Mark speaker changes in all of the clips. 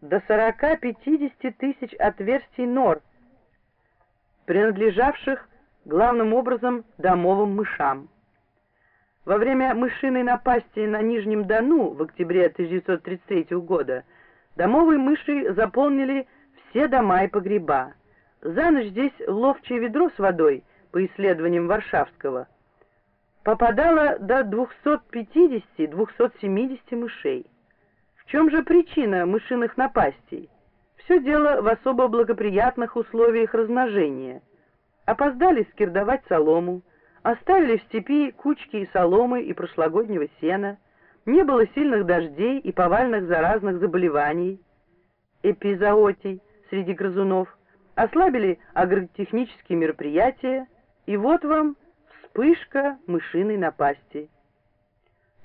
Speaker 1: до 40-50 тысяч отверстий нор, принадлежавших главным образом домовым мышам. Во время мышиной напасти на Нижнем Дону в октябре 1933 года домовые мыши заполнили все дома и погреба. За ночь здесь ловчее ведро с водой, по исследованиям Варшавского, попадало до 250-270 мышей. Чем же причина мышиных напастей? Все дело в особо благоприятных условиях размножения. Опоздали скирдовать солому, Оставили в степи кучки и соломы, и прошлогоднего сена. Не было сильных дождей и повальных заразных заболеваний, эпизоотий среди грызунов. Ослабили агротехнические мероприятия, и вот вам вспышка мышиной напасти.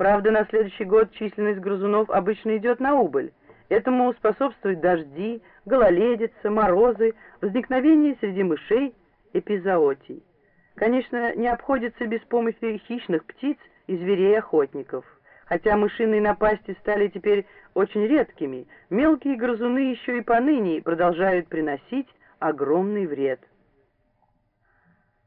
Speaker 1: Правда, на следующий год численность грызунов обычно идет на убыль. Этому способствуют дожди, гололедица, морозы, возникновение среди мышей эпизоотий. Конечно, не обходится без помощи хищных птиц и зверей-охотников. Хотя мышиные напасти стали теперь очень редкими, мелкие грызуны еще и поныне продолжают приносить огромный вред.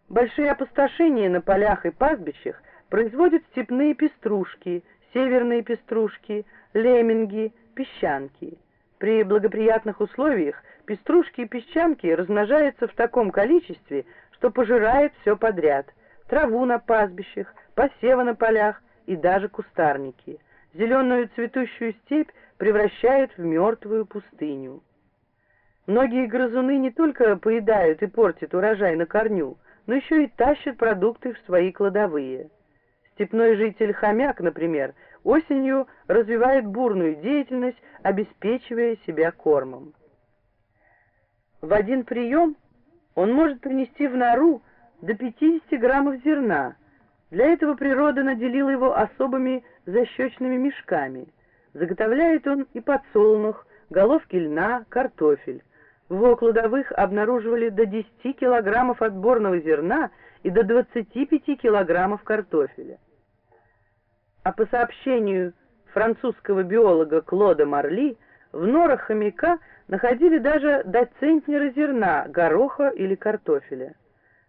Speaker 1: Большие опустошения на полях и пастбищах производят степные пеструшки, северные пеструшки, лемминги, песчанки. При благоприятных условиях пеструшки и песчанки размножаются в таком количестве, что пожирает все подряд. Траву на пастбищах, посевы на полях и даже кустарники. Зеленую цветущую степь превращает в мертвую пустыню. Многие грызуны не только поедают и портят урожай на корню, но еще и тащат продукты в свои кладовые. Степной житель хомяк, например, осенью развивает бурную деятельность, обеспечивая себя кормом. В один прием он может принести в нору до 50 граммов зерна. Для этого природа наделила его особыми защечными мешками. Заготовляет он и подсолнух, головки льна, картофель. В его кладовых обнаруживали до 10 килограммов отборного зерна и до 25 килограммов картофеля. А по сообщению французского биолога Клода Марли, в норах хомяка находили даже до центнера зерна, гороха или картофеля.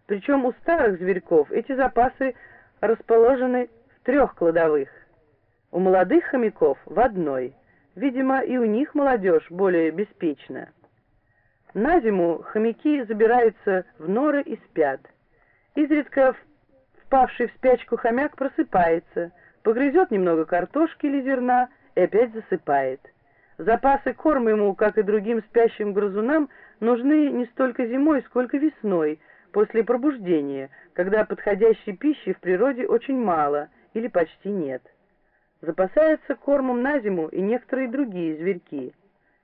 Speaker 1: Причем у старых зверьков эти запасы расположены в трех кладовых, у молодых хомяков в одной. Видимо, и у них молодежь более беспечна. На зиму хомяки забираются в норы и спят. Изредка впавший в спячку хомяк просыпается, погрызет немного картошки или зерна и опять засыпает. Запасы корма ему, как и другим спящим грызунам, нужны не столько зимой, сколько весной, после пробуждения, когда подходящей пищи в природе очень мало или почти нет. Запасаются кормом на зиму и некоторые другие зверьки.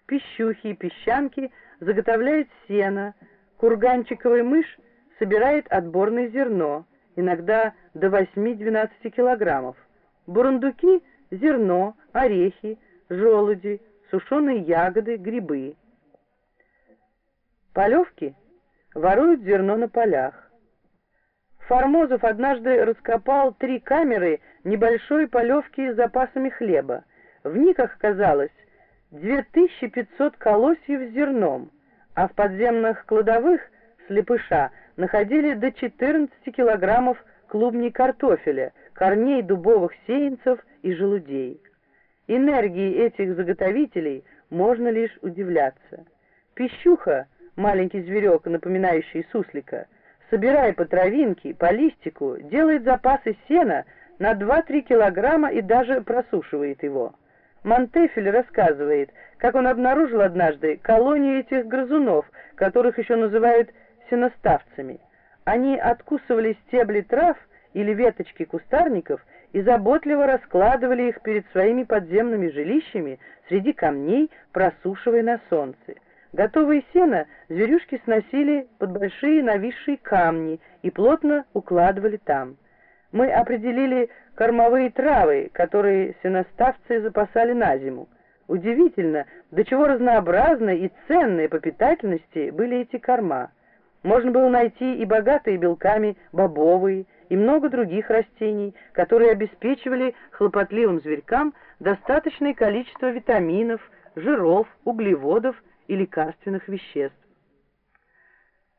Speaker 1: Пищухи и песчанки заготовляют сено, курганчиковый мышь собирает отборное зерно, иногда до 8-12 килограммов. Бурундуки – зерно, орехи, желуди, сушеные ягоды, грибы. Полевки воруют зерно на полях. Формозов однажды раскопал три камеры небольшой полевки с запасами хлеба. В них оказалось 2500 колосьев с зерном, а в подземных кладовых слепыша находили до 14 килограммов клубней картофеля, корней дубовых сеянцев и желудей. Энергии этих заготовителей можно лишь удивляться. Пищуха, маленький зверек, напоминающий суслика, собирая по травинке, по листику, делает запасы сена на 2-3 килограмма и даже просушивает его. Монтефель рассказывает, как он обнаружил однажды колонию этих грызунов, которых еще называют сеноставцами. Они откусывали стебли трав или веточки кустарников и заботливо раскладывали их перед своими подземными жилищами среди камней, просушивая на солнце. Готовые сено зверюшки сносили под большие нависшие камни и плотно укладывали там. Мы определили кормовые травы, которые сеноставцы запасали на зиму. Удивительно, до чего разнообразны и ценные по питательности были эти корма. Можно было найти и богатые белками бобовые, и много других растений, которые обеспечивали хлопотливым зверькам достаточное количество витаминов, жиров, углеводов и лекарственных веществ.